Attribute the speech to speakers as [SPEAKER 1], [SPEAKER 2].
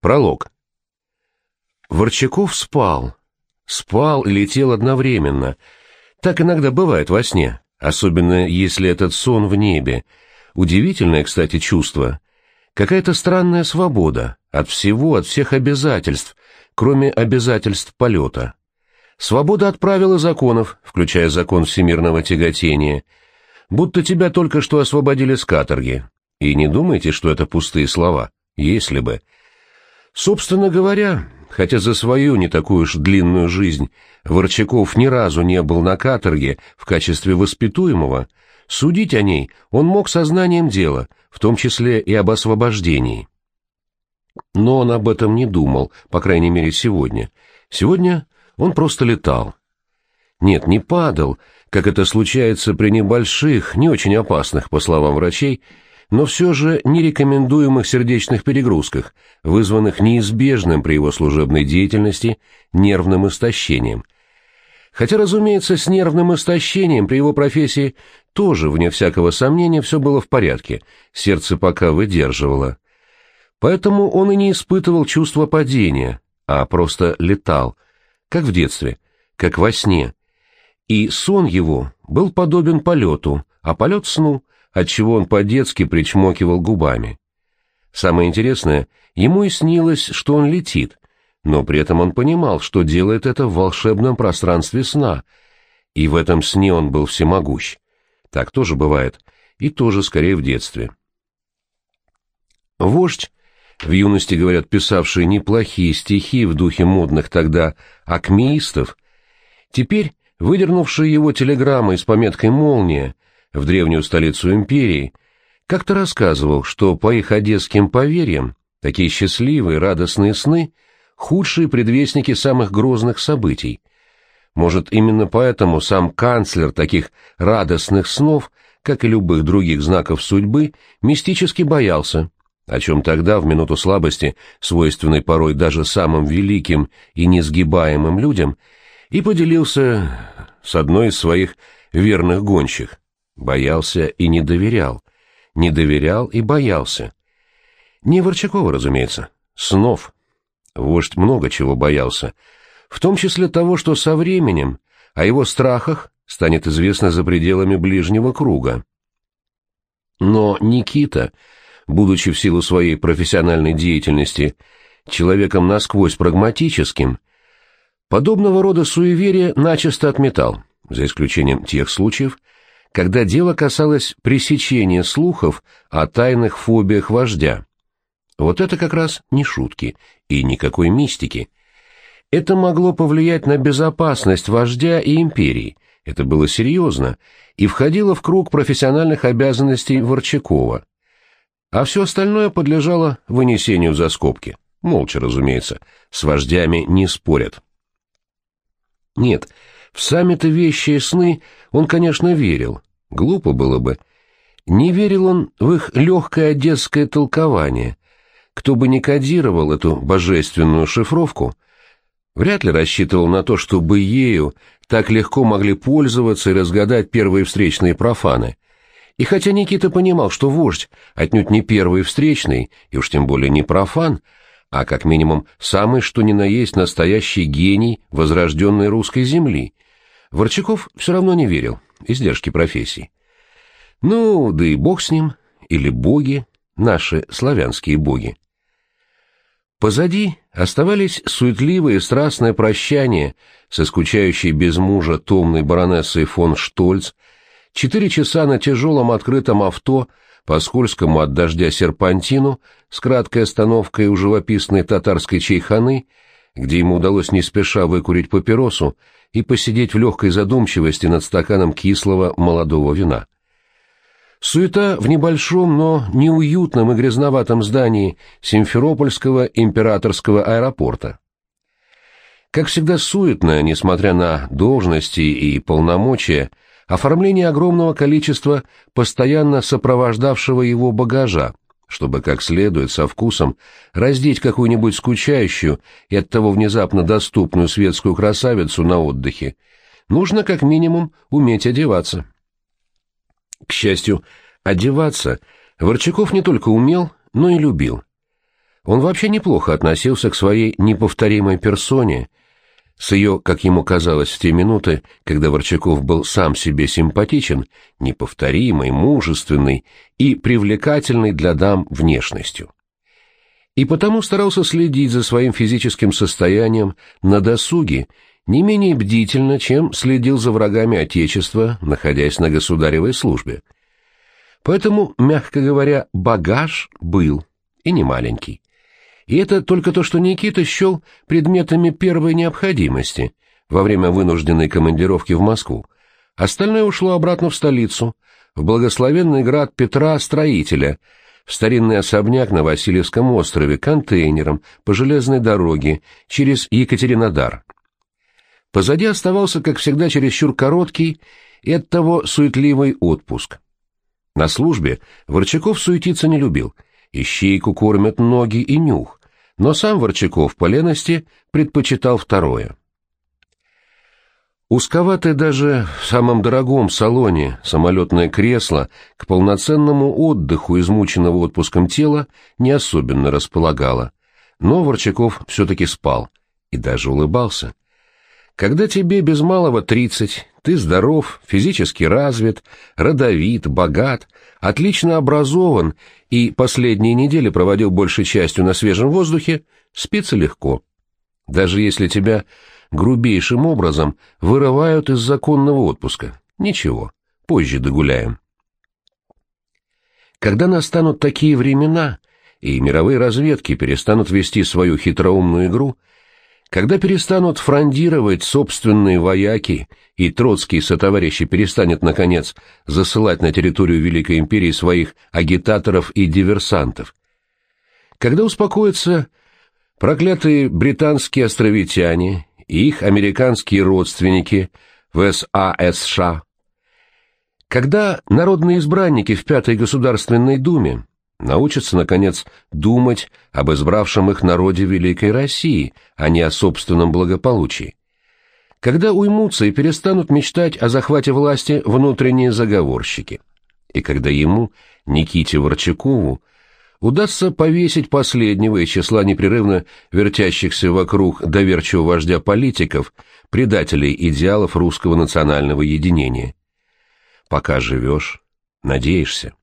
[SPEAKER 1] Пролог. Ворчаков спал. Спал и летел одновременно. Так иногда бывает во сне, особенно если этот сон в небе. Удивительное, кстати, чувство. Какая-то странная свобода от всего, от всех обязательств, кроме обязательств полета. Свобода от правил и законов, включая закон всемирного тяготения. Будто тебя только что освободили с каторги. И не думайте, что это пустые слова. Если бы. Собственно говоря, хотя за свою не такую уж длинную жизнь Ворчаков ни разу не был на каторге в качестве воспитуемого, судить о ней он мог сознанием дела, в том числе и об освобождении. Но он об этом не думал, по крайней мере сегодня. Сегодня он просто летал. Нет, не падал, как это случается при небольших, не очень опасных, по словам врачей, но все же нерекомендуемых сердечных перегрузках, вызванных неизбежным при его служебной деятельности нервным истощением. Хотя, разумеется, с нервным истощением при его профессии тоже, вне всякого сомнения, все было в порядке, сердце пока выдерживало. Поэтому он и не испытывал чувства падения, а просто летал, как в детстве, как во сне. И сон его был подобен полету, а полет — сну — отчего он по-детски причмокивал губами. Самое интересное, ему и снилось, что он летит, но при этом он понимал, что делает это в волшебном пространстве сна, и в этом сне он был всемогущ. Так тоже бывает, и тоже скорее в детстве. Вождь, в юности, говорят, писавший неплохие стихи в духе модных тогда акмеистов, теперь, выдернувший его телеграммой с пометкой «Молния», в древнюю столицу империи, как-то рассказывал, что по их одесским поверьям такие счастливые, радостные сны — худшие предвестники самых грозных событий. Может, именно поэтому сам канцлер таких радостных снов, как и любых других знаков судьбы, мистически боялся, о чем тогда, в минуту слабости, свойственной порой даже самым великим и несгибаемым людям, и поделился с одной из своих верных гонщих. Боялся и не доверял. Не доверял и боялся. Не Ворчакова, разумеется. Снов. Вождь много чего боялся. В том числе того, что со временем о его страхах станет известно за пределами ближнего круга. Но Никита, будучи в силу своей профессиональной деятельности человеком насквозь прагматическим, подобного рода суеверия начисто отметал, за исключением тех случаев, когда дело касалось пресечения слухов о тайных фобиях вождя. Вот это как раз не шутки и никакой мистики. Это могло повлиять на безопасность вождя и империи, это было серьезно, и входило в круг профессиональных обязанностей Ворчакова. А все остальное подлежало вынесению за скобки. Молча, разумеется, с вождями не спорят. Нет, в сами-то вещи и сны он, конечно, верил. Глупо было бы. Не верил он в их легкое одесское толкование. Кто бы ни кодировал эту божественную шифровку, вряд ли рассчитывал на то, чтобы ею так легко могли пользоваться и разгадать первые встречные профаны. И хотя Никита понимал, что вождь отнюдь не первый встречный, и уж тем более не профан, а как минимум самый что ни на есть настоящий гений возрожденной русской земли, Ворчаков все равно не верил, издержки профессии. Ну, да и бог с ним, или боги, наши славянские боги. Позади оставались суетливые и страстное прощание со скучающей без мужа томной баронессой фон Штольц, четыре часа на тяжелом открытом авто по скользкому от дождя серпантину с краткой остановкой у живописной татарской чайханы, где ему удалось не спеша выкурить папиросу и посидеть в легкой задумчивости над стаканом кислого молодого вина. Суета в небольшом, но неуютном и грязноватом здании Симферопольского императорского аэропорта. Как всегда суетно, несмотря на должности и полномочия, оформление огромного количества постоянно сопровождавшего его багажа, чтобы как следует со вкусом раздеть какую-нибудь скучающую и оттого внезапно доступную светскую красавицу на отдыхе, нужно как минимум уметь одеваться. К счастью, одеваться Ворчаков не только умел, но и любил. Он вообще неплохо относился к своей неповторимой персоне, с ее, как ему казалось в те минуты, когда Ворчаков был сам себе симпатичен, неповторимой, мужественной и привлекательной для дам внешностью. И потому старался следить за своим физическим состоянием на досуге не менее бдительно, чем следил за врагами Отечества, находясь на государевой службе. Поэтому, мягко говоря, багаж был, и не маленький. И это только то, что Никита счел предметами первой необходимости во время вынужденной командировки в Москву. Остальное ушло обратно в столицу, в благословенный град Петра Строителя, в старинный особняк на Васильевском острове, контейнером, по железной дороге, через Екатеринодар. Позади оставался, как всегда, чересчур короткий и оттого суетливый отпуск. На службе Ворчаков суетиться не любил, ищейку кормят ноги и нюх но сам Ворчаков по лености предпочитал второе. Узковатое даже в самом дорогом салоне самолетное кресло к полноценному отдыху измученного отпуском тела не особенно располагало, но Ворчаков все-таки спал и даже улыбался. Когда тебе без малого тридцать, ты здоров, физически развит, родовит, богат, отлично образован и последние недели проводил большей частью на свежем воздухе, спится легко. Даже если тебя грубейшим образом вырывают из законного отпуска. Ничего, позже догуляем. Когда настанут такие времена, и мировые разведки перестанут вести свою хитроумную игру, когда перестанут фрондировать собственные вояки, и Троцкий сотоварищи перестанет, наконец, засылать на территорию Великой Империи своих агитаторов и диверсантов, когда успокоятся проклятые британские островитяне и их американские родственники в САСШ, когда народные избранники в Пятой Государственной Думе научатся, наконец, думать об избравшем их народе Великой России, а не о собственном благополучии. Когда уймутся и перестанут мечтать о захвате власти внутренние заговорщики. И когда ему, Никите Ворчакову, удастся повесить последнего из числа непрерывно вертящихся вокруг доверчивого вождя политиков, предателей идеалов русского национального единения. Пока живешь, надеешься.